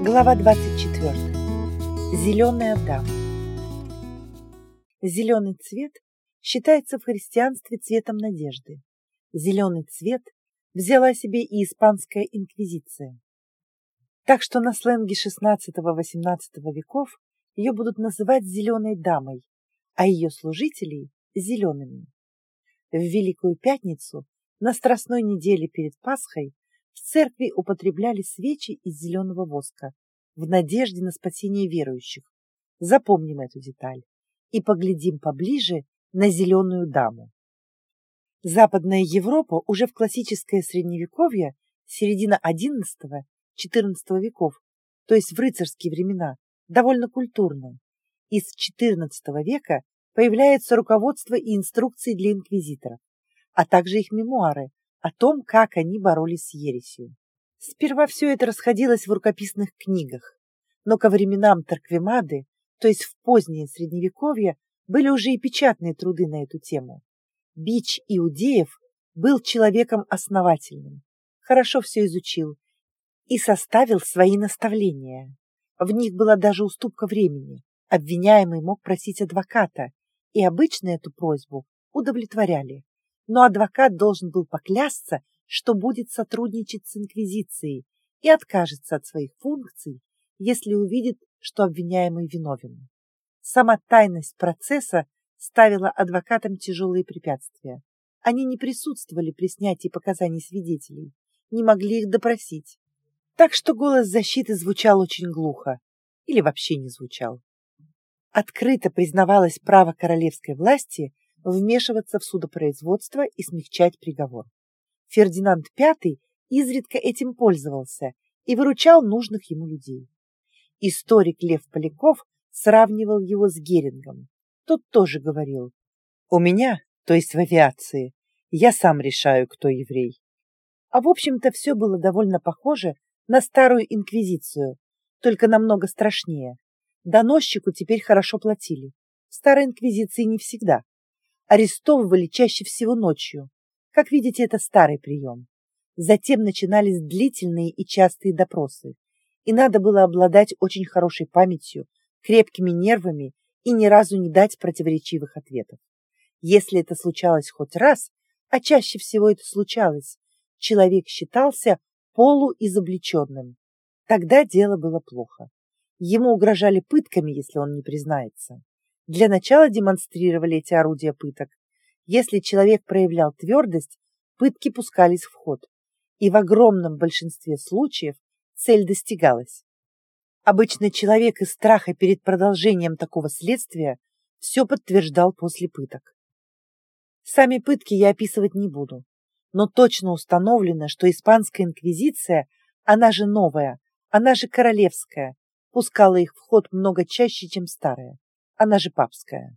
Глава 24. Зеленая дама. Зеленый цвет считается в христианстве цветом надежды. Зеленый цвет взяла себе и испанская инквизиция. Так что на сленге XVI-XVIII веков ее будут называть зеленой дамой, а ее служителей – зелеными. В Великую Пятницу, на Страстной неделе перед Пасхой, в церкви употребляли свечи из зеленого воска в надежде на спасение верующих. Запомним эту деталь и поглядим поближе на зеленую даму. Западная Европа уже в классическое средневековье, середина XI-XIV веков, то есть в рыцарские времена, довольно культурная. Из XIV века появляется руководство и инструкции для инквизиторов, а также их мемуары, о том, как они боролись с ересью. Сперва все это расходилось в рукописных книгах, но ко временам Тарквемады, то есть в позднее Средневековье, были уже и печатные труды на эту тему. Бич Иудеев был человеком основательным, хорошо все изучил и составил свои наставления. В них была даже уступка времени. Обвиняемый мог просить адвоката, и обычно эту просьбу удовлетворяли но адвокат должен был поклясться, что будет сотрудничать с Инквизицией и откажется от своих функций, если увидит, что обвиняемый виновен. Сама тайность процесса ставила адвокатам тяжелые препятствия. Они не присутствовали при снятии показаний свидетелей, не могли их допросить. Так что голос защиты звучал очень глухо или вообще не звучал. Открыто признавалось право королевской власти вмешиваться в судопроизводство и смягчать приговор. Фердинанд V изредка этим пользовался и выручал нужных ему людей. Историк Лев Поляков сравнивал его с Герингом. Тот тоже говорил, «У меня, то есть в авиации, я сам решаю, кто еврей». А в общем-то все было довольно похоже на старую инквизицию, только намного страшнее. Доносчику теперь хорошо платили. В старой инквизиции не всегда арестовывали чаще всего ночью. Как видите, это старый прием. Затем начинались длительные и частые допросы, и надо было обладать очень хорошей памятью, крепкими нервами и ни разу не дать противоречивых ответов. Если это случалось хоть раз, а чаще всего это случалось, человек считался полуизобличенным. Тогда дело было плохо. Ему угрожали пытками, если он не признается. Для начала демонстрировали эти орудия пыток. Если человек проявлял твердость, пытки пускались в ход. И в огромном большинстве случаев цель достигалась. Обычно человек из страха перед продолжением такого следствия все подтверждал после пыток. Сами пытки я описывать не буду, но точно установлено, что испанская инквизиция, она же новая, она же королевская, пускала их в ход много чаще, чем старая она же папская.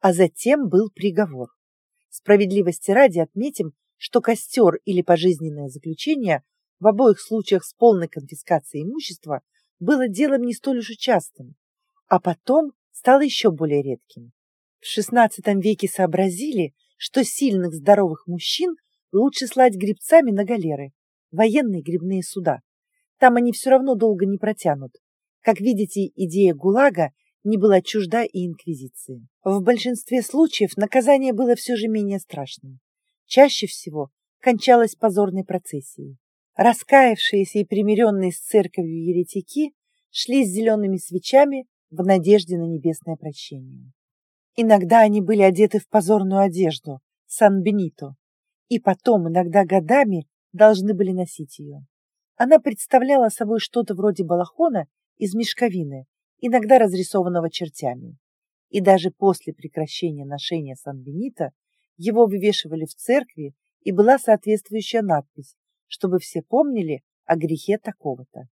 А затем был приговор. Справедливости ради отметим, что костер или пожизненное заключение в обоих случаях с полной конфискацией имущества было делом не столь уж и частым, а потом стало еще более редким. В XVI веке сообразили, что сильных здоровых мужчин лучше слать гребцами на галеры, военные грибные суда. Там они все равно долго не протянут. Как видите, идея ГУЛАГа не была чужда и инквизиции. В большинстве случаев наказание было все же менее страшным. Чаще всего кончалось позорной процессией. Раскаявшиеся и примиренные с церковью еретики шли с зелеными свечами в надежде на небесное прощение. Иногда они были одеты в позорную одежду, Сан-Бенито, и потом, иногда годами, должны были носить ее. Она представляла собой что-то вроде балахона из мешковины, иногда разрисованного чертями. И даже после прекращения ношения Сан-Бенита его вывешивали в церкви, и была соответствующая надпись, чтобы все помнили о грехе такого-то.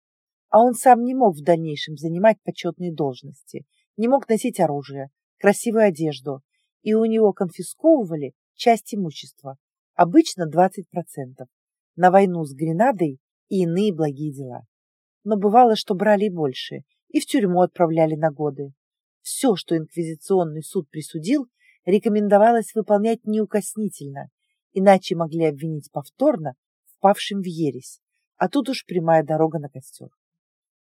А он сам не мог в дальнейшем занимать почетные должности, не мог носить оружие, красивую одежду, и у него конфисковывали часть имущества, обычно 20%, на войну с Гренадой и иные благие дела. Но бывало, что брали больше, и в тюрьму отправляли на годы. Все, что инквизиционный суд присудил, рекомендовалось выполнять неукоснительно, иначе могли обвинить повторно впавшим в ересь, а тут уж прямая дорога на костер.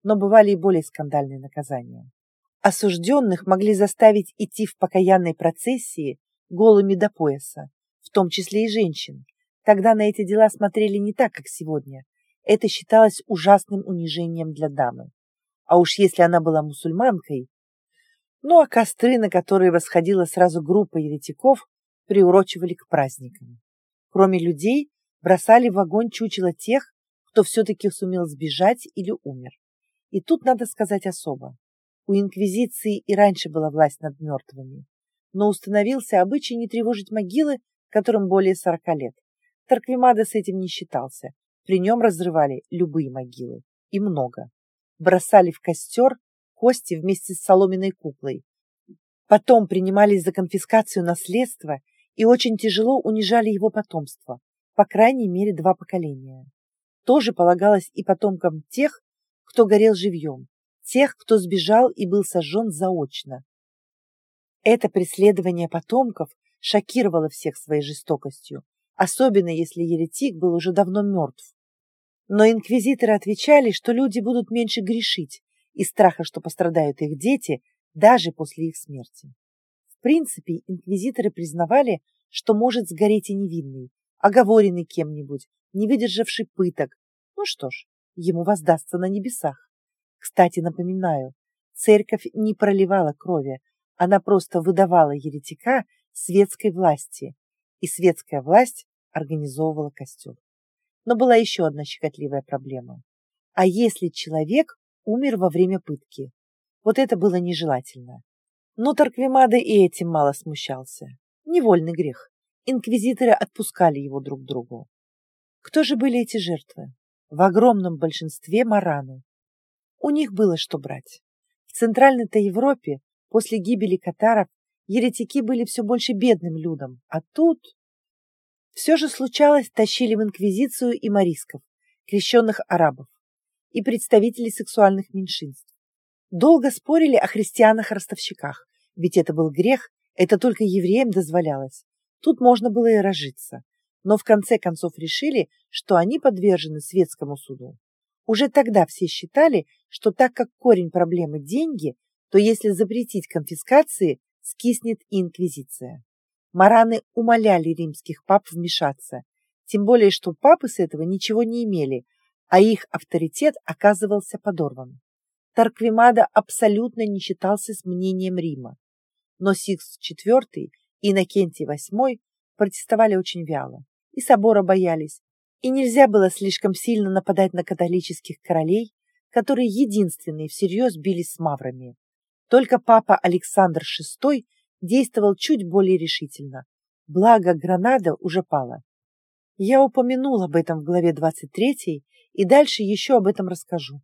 но бывали и более скандальные наказания. Осужденных могли заставить идти в покаянной процессии голыми до пояса, в том числе и женщин. Тогда на эти дела смотрели не так, как сегодня. Это считалось ужасным унижением для дамы. А уж если она была мусульманкой... Ну а костры, на которые восходила сразу группа еретиков, приурочивали к праздникам. Кроме людей, бросали в огонь чучело тех, кто все-таки сумел сбежать или умер. И тут надо сказать особо. У Инквизиции и раньше была власть над мертвыми, но установился обычай не тревожить могилы, которым более сорока лет. Тарквимада с этим не считался. При нем разрывали любые могилы. И много. Бросали в костер кости вместе с соломенной куклой. Потом принимались за конфискацию наследства и очень тяжело унижали его потомство, по крайней мере два поколения тоже полагалось и потомкам тех, кто горел живьем, тех, кто сбежал и был сожжен заочно. Это преследование потомков шокировало всех своей жестокостью, особенно если еретик был уже давно мертв. Но инквизиторы отвечали, что люди будут меньше грешить из страха, что пострадают их дети даже после их смерти. В принципе, инквизиторы признавали, что может сгореть и невинный, оговоренный кем-нибудь, не выдержавший пыток. Ну что ж, ему воздастся на небесах. Кстати, напоминаю, церковь не проливала крови, она просто выдавала еретика светской власти, и светская власть организовывала костел. Но была еще одна щекотливая проблема. А если человек умер во время пытки? Вот это было нежелательно. Но Тарквимада и этим мало смущался. Невольный грех. Инквизиторы отпускали его друг другу. Кто же были эти жертвы? В огромном большинстве мараны. У них было что брать. В Центральной-то Европе после гибели катаров еретики были все больше бедным людом, а тут... Все же случалось, тащили в инквизицию и морисков, крещенных арабов, и представителей сексуальных меньшинств. Долго спорили о христианах-ростовщиках, ведь это был грех, это только евреям дозволялось. Тут можно было и разжиться. Но в конце концов решили, что они подвержены светскому суду. Уже тогда все считали, что так как корень проблемы – деньги, то если запретить конфискации, скиснет и инквизиция. Мараны умоляли римских пап вмешаться, тем более что папы с этого ничего не имели, а их авторитет оказывался подорван. Тарквимада абсолютно не считался с мнением Рима, но Сикс IV и Иннокентий VIII протестовали очень вяло, и собора боялись, и нельзя было слишком сильно нападать на католических королей, которые единственные всерьез бились с маврами. Только папа Александр VI действовал чуть более решительно, благо Гранада уже пала. Я упомянул об этом в главе 23 и дальше еще об этом расскажу.